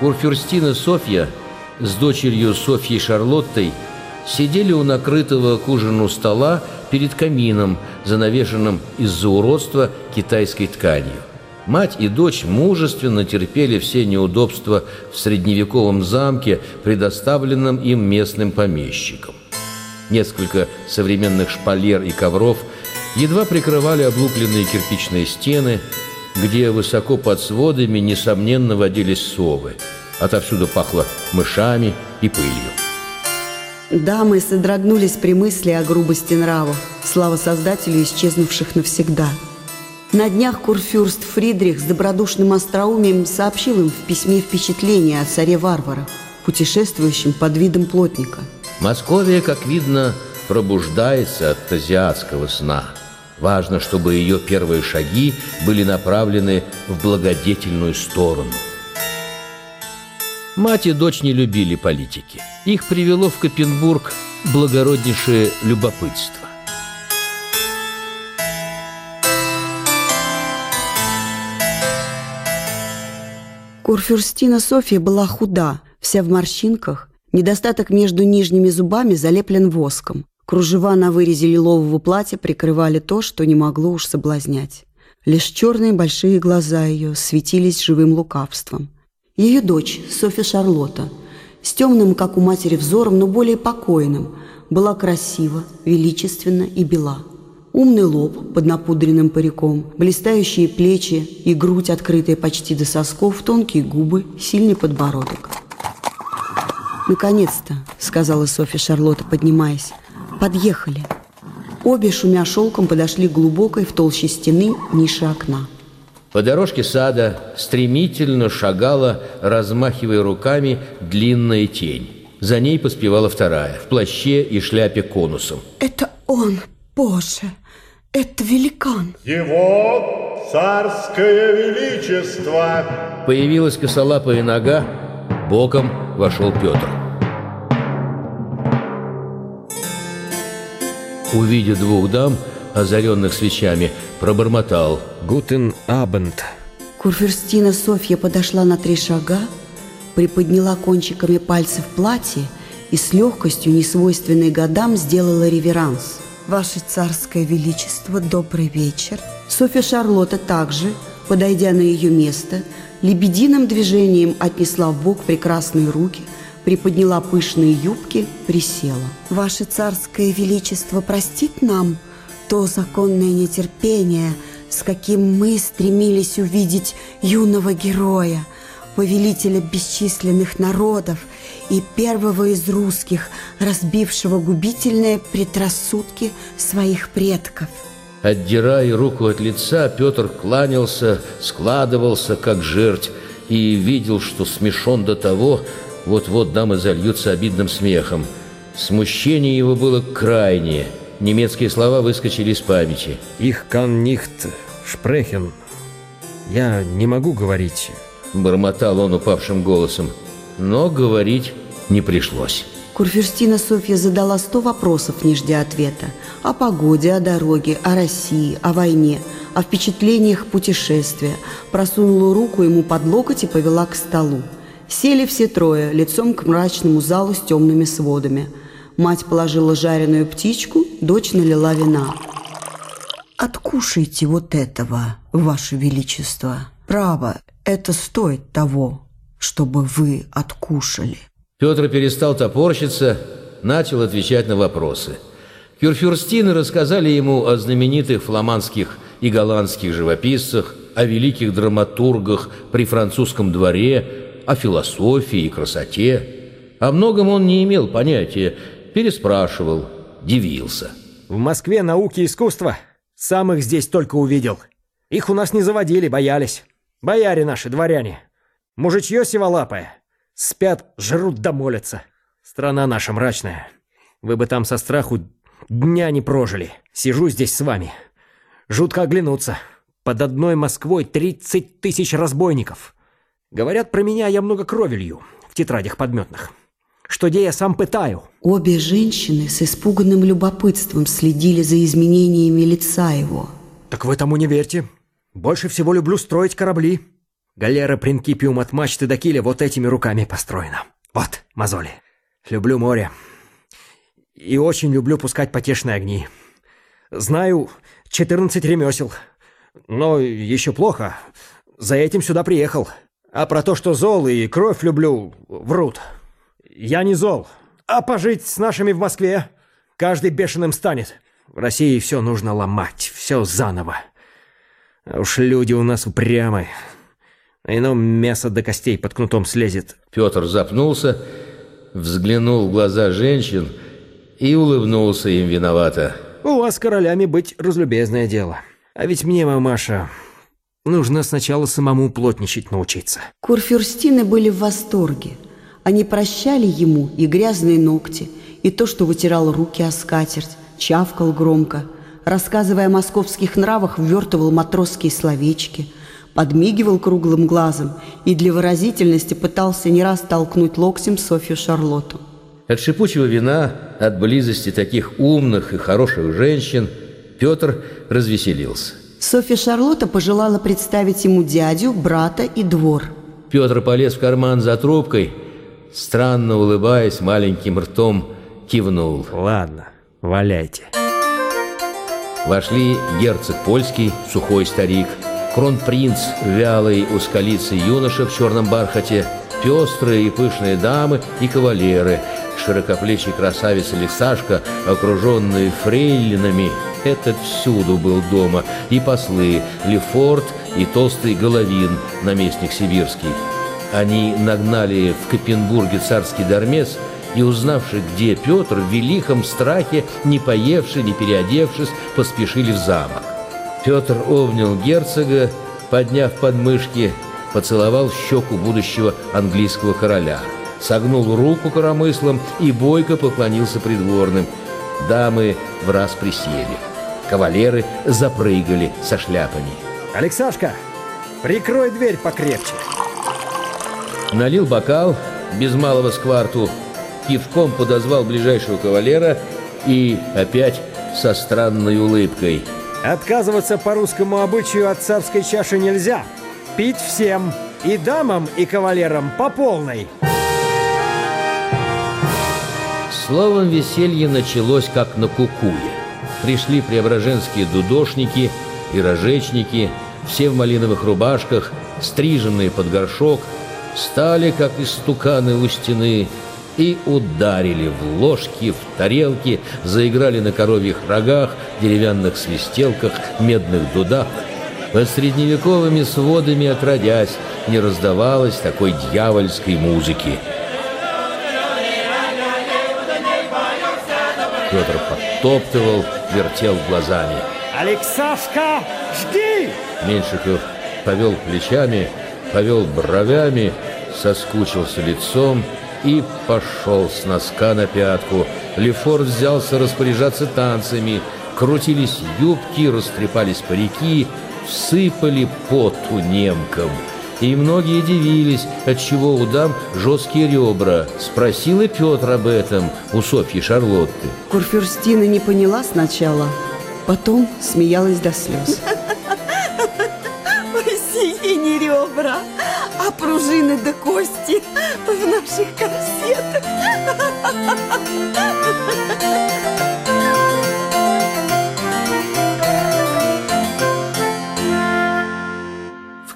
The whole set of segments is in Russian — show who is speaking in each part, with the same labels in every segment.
Speaker 1: Курфюрстина Софья с дочерью Софьей Шарлоттой сидели у накрытого к ужину стола перед камином, занавешенным из-за уродства китайской тканью. Мать и дочь мужественно терпели все неудобства в средневековом замке, предоставленном им местным помещикам. Несколько современных шпалер и ковров едва прикрывали облупленные кирпичные стены, где высоко под сводами, несомненно, водились совы. Отовсюду пахло мышами и пылью.
Speaker 2: Дамы содрогнулись при мысли о грубости нравов, слава создателю исчезнувших навсегда. На днях курфюрст Фридрих с добродушным остроумием сообщил им в письме впечатление о царе-варварах, путешествующем под видом плотника.
Speaker 1: Московия, как видно, пробуждается от азиатского сна. Важно, чтобы ее первые шаги были направлены в благодетельную сторону. Мать и дочь не любили политики. Их привело в Копенбург благороднейшее любопытство.
Speaker 2: Курфюрстина Софья была худа, вся в морщинках, недостаток между нижними зубами залеплен воском. Кружева на вырезе лилового платья прикрывали то, что не могло уж соблазнять. Лишь черные большие глаза ее светились живым лукавством – ее дочь, Софья Шарлотта, с темным, как у матери, взором, но более покойным, была красива, величественна и бела. Умный лоб под напудренным париком, блистающие плечи и грудь, открытая почти до сосков, тонкие губы, сильный подбородок. «Наконец-то», — сказала Софья Шарлотта, поднимаясь, — «подъехали». Обе, шумя шелком, подошли к глубокой в толще стены нише окна.
Speaker 1: По дорожке сада стремительно шагала, размахивая руками, длинная тень. За ней поспевала вторая, в плаще и шляпе конусом.
Speaker 2: «Это он, Боже! Это великан!»
Speaker 3: «Его царское величество!»
Speaker 1: Появилась косолапая нога, боком вошел Петр. Увидя двух дам, озаренных свечами, пробормотал
Speaker 4: «Гутен Абенд».
Speaker 2: Курфюрстина Софья подошла на три шага, приподняла кончиками пальцев платье и с легкостью, несвойственной годам, сделала реверанс. «Ваше царское величество, добрый вечер!» Софья Шарлотта также, подойдя на ее место, лебединым движением отнесла в бок прекрасные руки, приподняла пышные юбки, присела. «Ваше царское величество простит нам то законное нетерпение, с каким мы стремились увидеть юного героя, повелителя бесчисленных народов и первого из русских, разбившего губительные предрассудки своих предков.
Speaker 1: Отдирая руку от лица, Петр кланялся, складывался, как жерть, и видел, что смешон до того, вот-вот дамы зальются обидным смехом. Смущение его было крайнее – Немецкие слова выскочили из памяти.
Speaker 4: «Их kann nicht sprechen». «Я не могу говорить».
Speaker 1: Бормотал он упавшим голосом. Но говорить не пришлось.
Speaker 2: Курфюрстина Софья задала сто вопросов, не ждя ответа. О погоде, о дороге, о России, о войне, о впечатлениях путешествия. Просунула руку ему под локоть и повела к столу. Сели все трое, лицом к мрачному залу с темными сводами – Мать положила жареную птичку, дочь налила вина. «Откушайте вот этого, Ваше Величество. Право, это стоит того, чтобы вы откушали».
Speaker 1: Петр перестал топорщиться, начал отвечать на вопросы. Кюрфюрстины рассказали ему о знаменитых фламандских и голландских живописцах, о великих драматургах при французском дворе, о философии и красоте. О многом он не имел понятия, переспрашивал, дивился.
Speaker 5: В Москве науки и искусства самых здесь только увидел. Их у нас не заводили, боялись. Бояре наши, дворяне. Мужичье сиволапое. Спят, жрут да молятся. Страна наша мрачная. Вы бы там со страху дня не прожили. Сижу здесь с вами. Жутко оглянуться. Под одной Москвой тридцать тысяч разбойников. Говорят про меня, я много крови лью в тетрадях подметных что где я сам пытаю.
Speaker 2: Обе женщины с испуганным любопытством следили за изменениями лица его.
Speaker 5: Так вы тому не верьте. Больше всего люблю строить корабли. Галера Принкипиум от мачты до киля вот этими руками построена. Вот, мозоли. Люблю море. И очень люблю пускать потешные огни. Знаю 14 ремесел. Но еще плохо. За этим сюда приехал. А про то, что зол и кровь люблю, врут. Я не зол. А пожить с нашими в Москве каждый бешеным станет. В России все нужно ломать, все заново. А уж люди у нас упрямы. А ино мясо до костей под кнутом слезет.
Speaker 1: Петр запнулся, взглянул в глаза женщин и улыбнулся им виновато.
Speaker 5: У вас королями быть разлюбезное дело. А ведь мне, мамаша, нужно сначала самому плотничать научиться.
Speaker 2: Курфюрстины были в восторге. Они прощали ему и грязные ногти, и то, что вытирал руки о скатерть, чавкал громко, рассказывая о московских нравах, ввертывал матросские словечки, подмигивал круглым глазом и для выразительности пытался не раз толкнуть локтем Софью Шарлотту.
Speaker 1: От шипучего вина, от близости таких умных и хороших женщин Петр развеселился.
Speaker 2: Софья Шарлотта пожелала представить ему дядю, брата и двор.
Speaker 1: Петр полез в карман за трубкой, странно улыбаясь маленьким ртом, кивнул.
Speaker 5: Ладно, валяйте.
Speaker 1: Вошли герцог польский, сухой старик, кронпринц, вялый узколицый юноша в черном бархате, пестрые и пышные дамы и кавалеры, широкоплечий красавец Алексашка, окруженный фрейлинами, этот всюду был дома, и послы Лефорт и толстый Головин, наместник сибирский. Они нагнали в Копенбурге царский дармес и, узнавши, где Петр, в великом страхе, не поевши, не переодевшись, поспешили в замок. Петр обнял герцога, подняв подмышки, поцеловал щеку будущего английского короля, согнул руку коромыслом и бойко поклонился придворным. Дамы в раз присели. Кавалеры запрыгали со шляпами.
Speaker 5: Алексашка, прикрой дверь покрепче.
Speaker 1: Налил бокал, без малого скварту, кивком подозвал ближайшего кавалера и опять со странной улыбкой.
Speaker 5: Отказываться по русскому обычаю от царской чаши нельзя. Пить всем, и дамам, и кавалерам по полной.
Speaker 1: Словом, веселье началось как на кукуе. Пришли преображенские дудошники и рожечники, все в малиновых рубашках, стриженные под горшок, стали, как истуканы у стены, и ударили в ложки, в тарелки, заиграли на коровьих рогах, деревянных свистелках, медных дудах. Под средневековыми сводами отродясь не раздавалось такой дьявольской музыки. Подтоптывал, вертел глазами.
Speaker 5: Алексашка, жди!
Speaker 1: Меньшиков повел плечами, повел бровями, соскучился лицом и пошел с носка на пятку. Лефорт взялся распоряжаться танцами. Крутились юбки, растрепались парики, всыпали поту немкам. И многие дивились, отчего у дам жесткие ребра. Спросил и Петр об этом у Софьи Шарлотты.
Speaker 2: Курфюрстина не поняла сначала, потом смеялась до слез.
Speaker 6: Сие не ребра, а пружины да кости в наших корсетах.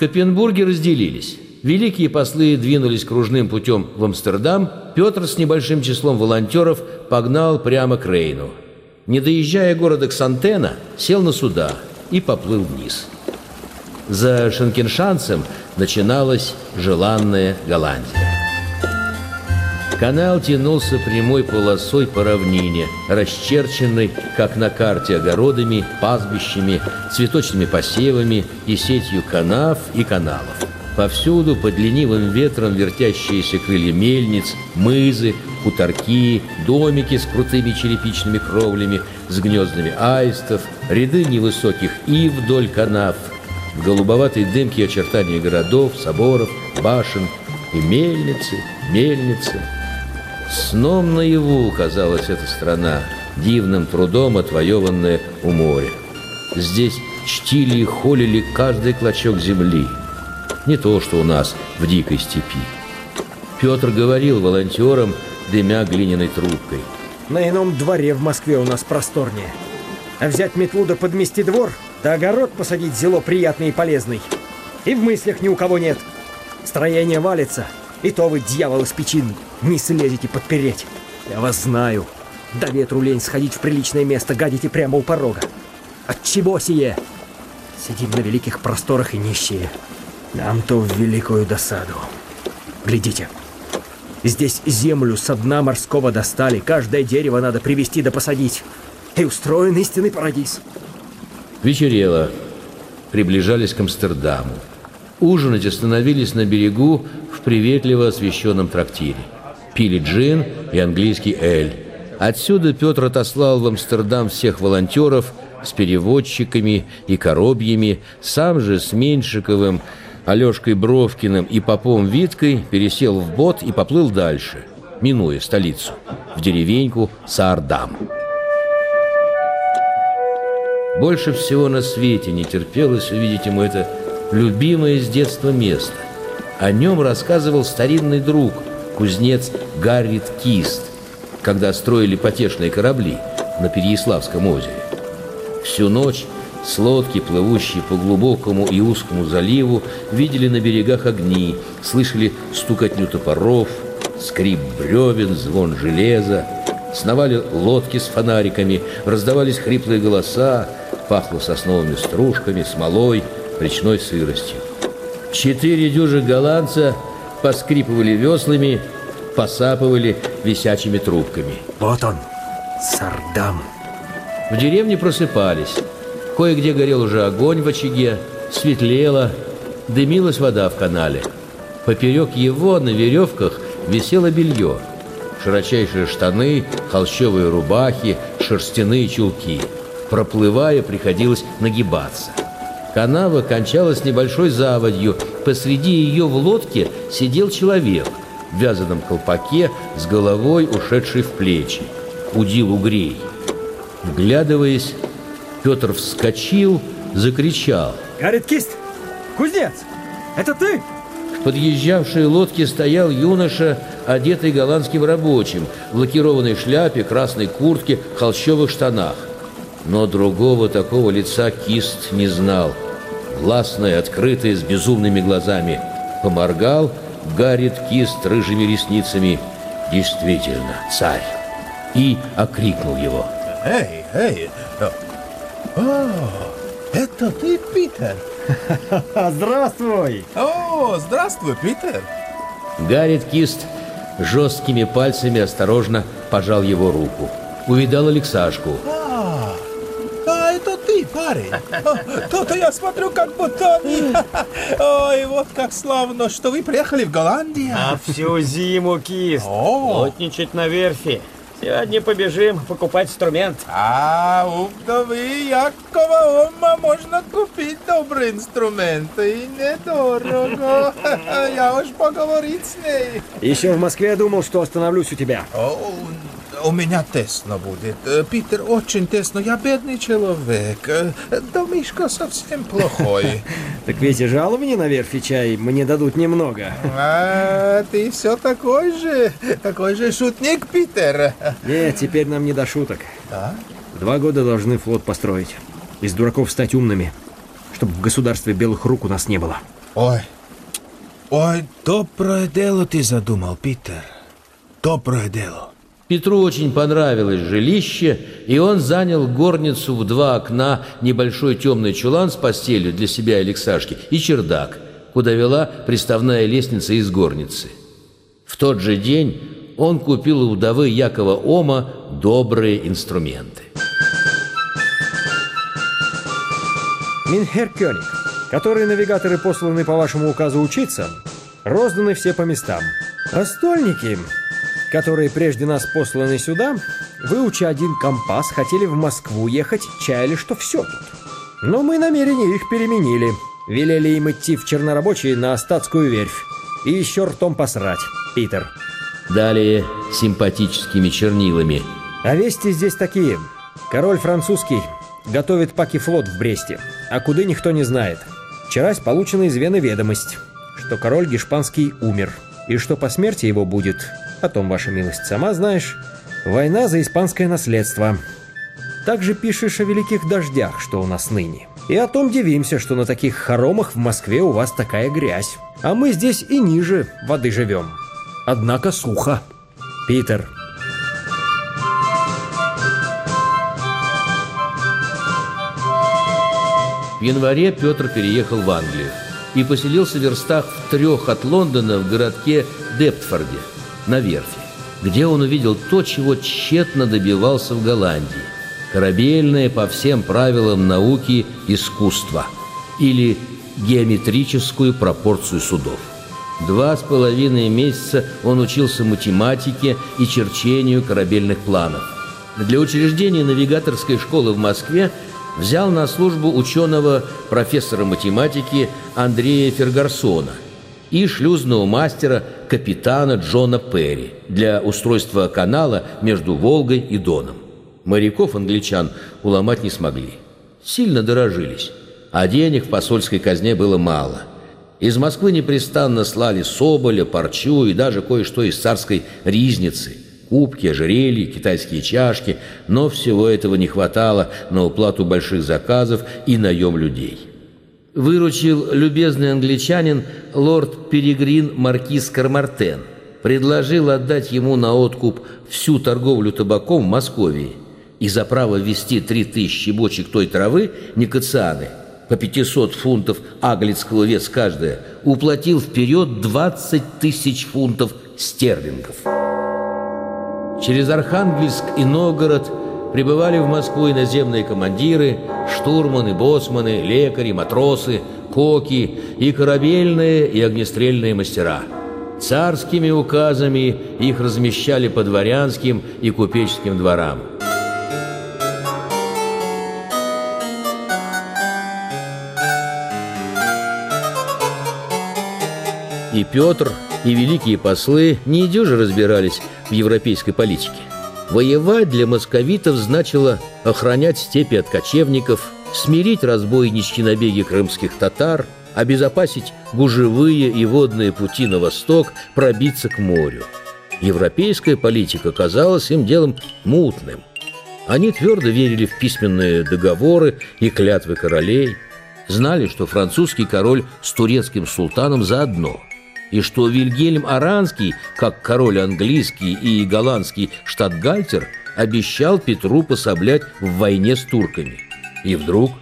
Speaker 1: Копенбурге разделились. Великие послы двинулись кружным путем в Амстердам, Петр с небольшим числом волонтеров погнал прямо к Рейну. Не доезжая города Ксантена, сел на суда и поплыл вниз. За Шенкеншанцем начиналась желанная Голландия. Канал тянулся прямой полосой по равнине, расчерченной, как на карте, огородами, пастбищами, цветочными посевами и сетью канав и каналов. Повсюду под ленивым ветром вертящиеся крылья мельниц, мызы, хуторки, домики с крутыми черепичными кровлями, с гнездами аистов, ряды невысоких ив вдоль канав, в голубоватой дымке очертания городов, соборов, башен и мельницы, мельницы. Сном наяву казалась эта страна, дивным трудом отвоеванная у моря. Здесь чтили и холили каждый клочок земли. не то что у нас в дикой степи. Петр говорил волонтерам, дымя глиняной трубкой.
Speaker 5: На ином дворе в Москве у нас просторнее. А взять метлу да подмести двор, да огород посадить зело приятный и полезный. И в мыслях ни у кого нет. Строение валится, и то вы, дьявол из печин, не слезете подпереть. Я вас знаю. До ветру лень сходить в приличное место, гадите прямо у порога. От чего сие? Сидим на великих просторах и нищие. Нам-то в великую досаду. Глядите. Здесь землю со дна морского достали. Каждое дерево надо привести да посадить. И устроен истинный парадиз.
Speaker 1: Вечерело. Приближались к Амстердаму. Ужинать остановились на берегу в приветливо освещенном трактире. Пили джин и английский эль. Отсюда Петр отослал в Амстердам всех волонтеров с переводчиками и коробьями, сам же с Меньшиковым, Алешкой Бровкиным и Попом Виткой пересел в бот и поплыл дальше, минуя столицу, в деревеньку Саардам. Больше всего на свете не терпелось увидеть ему это любимое с детства место. О нем рассказывал старинный друг, кузнец Гаррит Кист, когда строили потешные корабли на Переяславском озере. Всю ночь с лодки, плывущие по глубокому и узкому заливу, видели на берегах огни, слышали стукотню топоров, скрип бревен, звон железа, сновали лодки с фонариками, раздавались хриплые голоса, пахло сосновыми стружками, смолой, речной сыростью. Четыре дюжи голландца поскрипывали веслами, посапывали висячими трубками.
Speaker 5: Вот он, Сардам.
Speaker 1: В деревне просыпались. Кое-где горел уже огонь в очаге, светлело, дымилась вода в канале. Поперек его на веревках висело белье. Широчайшие штаны, холщовые рубахи, шерстяные чулки. Проплывая, приходилось нагибаться. Канава кончалась небольшой заводью. Посреди ее в лодке сидел человек в вязаном колпаке с головой, ушедшей в плечи. Удил угрей. Вглядываясь, Петр вскочил, закричал.
Speaker 5: Гаррит Кист! Кузнец! Это ты?
Speaker 1: В подъезжавшей лодке стоял юноша, одетый голландским рабочим, в лакированной шляпе, красной куртке, холщовых штанах. Но другого такого лица Кист не знал. Властное, открытое, с безумными глазами. Поморгал Гаррит Кист рыжими ресницами. Действительно, царь. И окрикнул его.
Speaker 7: Эй, эй! О, это ты, Питер?
Speaker 5: Здравствуй!
Speaker 7: О, здравствуй, Питер!
Speaker 1: Гаррит Кист жесткими пальцами осторожно пожал его руку. Увидал Алексашку.
Speaker 7: А, ты, парень? То-то я смотрю, как будто они... Ой, вот как славно, что вы приехали в Голландию.
Speaker 5: А всю зиму, Кист. Плотничать на верфи. Сегодня побежим покупать инструмент.
Speaker 7: а у вдовы Якова Ома можно купить добрые инструменты и недорого. Я уж поговорить с ней.
Speaker 5: Еще в Москве думал, что остановлюсь у тебя.
Speaker 7: О, у меня тесно будет. Э, Питер, очень тесно. Я бедный человек. Э, Домишко совсем плохой.
Speaker 5: Так ведь и жалования на верфи чай мне дадут немного.
Speaker 7: А, ты все такой же, такой же шутник, Питер.
Speaker 5: Нет, теперь нам не до шуток.
Speaker 7: Да?
Speaker 5: Два года должны флот построить. Из дураков стать умными. Чтобы в государстве белых рук у нас не было.
Speaker 7: Ой, ой, доброе дело ты задумал, Питер. Доброе дело.
Speaker 1: Петру очень понравилось жилище, и он занял горницу в два окна, небольшой темный чулан с постелью для себя и Алексашки и чердак, куда вела приставная лестница из горницы. В тот же день он купил у вдовы Якова Ома добрые инструменты.
Speaker 5: Минхер Кёник, которые навигаторы посланы по вашему указу учиться, розданы все по местам. А стольники, которые прежде нас посланы сюда, выуча один компас, хотели в Москву ехать, чаяли, что все тут. Но мы намерения их переменили. Велели им идти в чернорабочие на остатскую верфь. И еще ртом посрать, Питер.
Speaker 1: Далее симпатическими чернилами.
Speaker 5: А вести здесь такие. Король французский готовит паки флот в Бресте, а куда никто не знает. Вчерась получена из Вены ведомость. что король Гешпанский умер, и что по смерти его будет, о том, ваша милость, сама знаешь, война за испанское наследство. Также пишешь о великих дождях, что у нас ныне. И о том дивимся, что на таких хоромах в Москве у вас такая грязь. А мы здесь и ниже воды живем. Однако сухо. Питер,
Speaker 1: В январе Петр переехал в Англию и поселился в верстах в трех от Лондона в городке Дептфорде, на верфи, где он увидел то, чего тщетно добивался в Голландии – корабельное по всем правилам науки искусство или геометрическую пропорцию судов. Два с половиной месяца он учился математике и черчению корабельных планов. Для учреждения навигаторской школы в Москве взял на службу ученого профессора математики Андрея Фергарсона и шлюзного мастера капитана Джона Перри для устройства канала между Волгой и Доном. Моряков англичан уломать не смогли. Сильно дорожились, а денег в посольской казне было мало. Из Москвы непрестанно слали соболя, парчу и даже кое-что из царской ризницы – кубки, ожерелья, китайские чашки, но всего этого не хватало на уплату больших заказов и наем людей. Выручил любезный англичанин лорд Перегрин Маркиз Кармартен. Предложил отдать ему на откуп всю торговлю табаком в Москве и за право ввести 3000 бочек той травы Никоцианы по 500 фунтов аглицкого вес каждая, уплатил вперед 20 тысяч фунтов стерлингов. Через Архангельск и Новгород прибывали в Москву иноземные командиры, штурманы, боцманы, лекари, матросы, коки и корабельные и огнестрельные мастера. Царскими указами их размещали по дворянским и купеческим дворам. И Петр, и великие послы не дюже разбирались в европейской политике. Воевать для московитов значило охранять степи от кочевников, смирить разбойничьи набеги крымских татар, обезопасить гужевые и водные пути на восток, пробиться к морю. Европейская политика казалась им делом мутным. Они твердо верили в письменные договоры и клятвы королей, знали, что французский король с турецким султаном заодно – и что Вильгельм Аранский, как король английский и голландский штатгальтер, обещал Петру пособлять в войне с турками. И вдруг,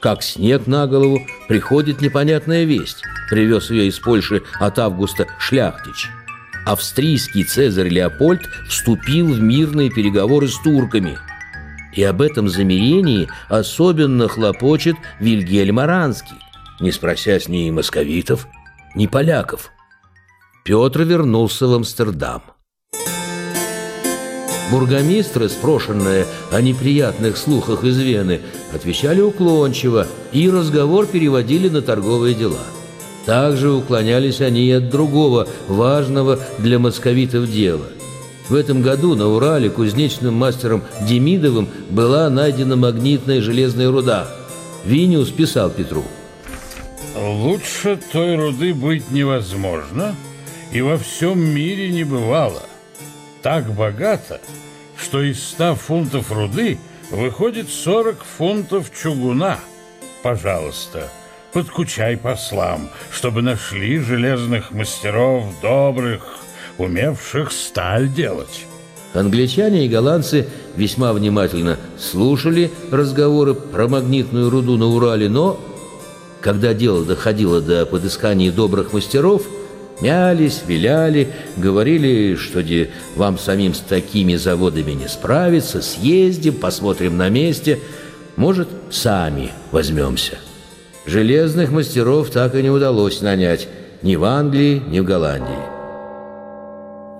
Speaker 1: как снег на голову, приходит непонятная весть. Привез ее из Польши от августа Шляхтич. Австрийский цезарь Леопольд вступил в мирные переговоры с турками. И об этом замирении особенно хлопочет Вильгельм Аранский, не спросясь ни московитов, ни поляков. Петр вернулся в Амстердам. Бургомистры, спрошенные о неприятных слухах из Вены, отвечали уклончиво и разговор переводили на торговые дела. Также уклонялись они и от другого, важного для московитов дела. В этом году на Урале кузнечным мастером Демидовым была найдена магнитная железная руда. Виниус писал Петру.
Speaker 8: «Лучше той руды быть невозможно, и во всем мире не бывало. Так богато, что из ста фунтов руды выходит сорок фунтов чугуна. Пожалуйста, подкучай послам, чтобы нашли железных мастеров добрых, умевших сталь делать.
Speaker 1: Англичане и голландцы весьма внимательно слушали разговоры про магнитную руду на Урале, но, когда дело доходило до подыскания добрых мастеров – Мялись, виляли, говорили, что де, вам самим с такими заводами не справиться, съездим, посмотрим на месте, может, сами возьмемся. Железных мастеров так и не удалось нанять ни в Англии, ни в Голландии.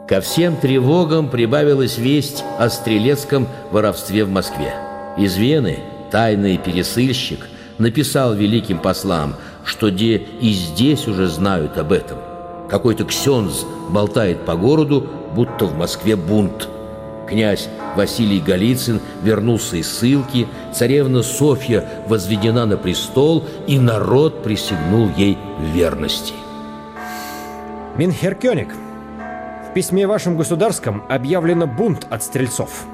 Speaker 1: Ко всем тревогам прибавилась весть о стрелецком воровстве в Москве. Из Вены тайный пересыльщик написал великим послам, что де и здесь уже знают об этом – какой-то ксенз болтает по городу, будто в Москве бунт. Князь Василий Голицын вернулся из ссылки, царевна Софья возведена на престол, и народ присягнул ей верности.
Speaker 5: Минхеркёник, в письме вашем государском объявлено бунт от стрельцов.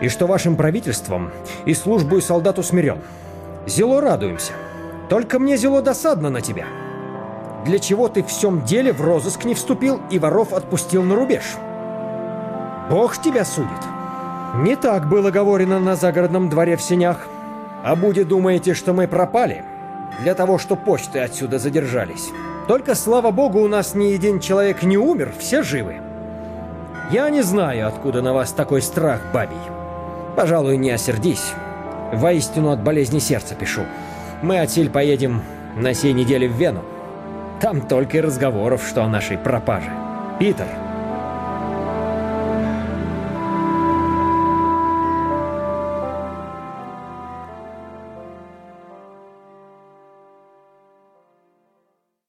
Speaker 5: И что вашим правительством и службой солдат усмирен. Зело радуемся. Только мне зело досадно на тебя. Для чего ты в всем деле в розыск не вступил и воров отпустил на рубеж? Бог тебя судит. Не так было говорено на загородном дворе в сенях. А будет думаете, что мы пропали? Для того, что почты отсюда задержались. Только, слава богу, у нас ни один человек не умер, все живы. Я не знаю, откуда на вас такой страх, бабий. Пожалуй, не осердись. Воистину от болезни сердца пишу. Мы отсель поедем на сей неделе в Вену. Там только и разговоров, что о нашей пропаже. Питер,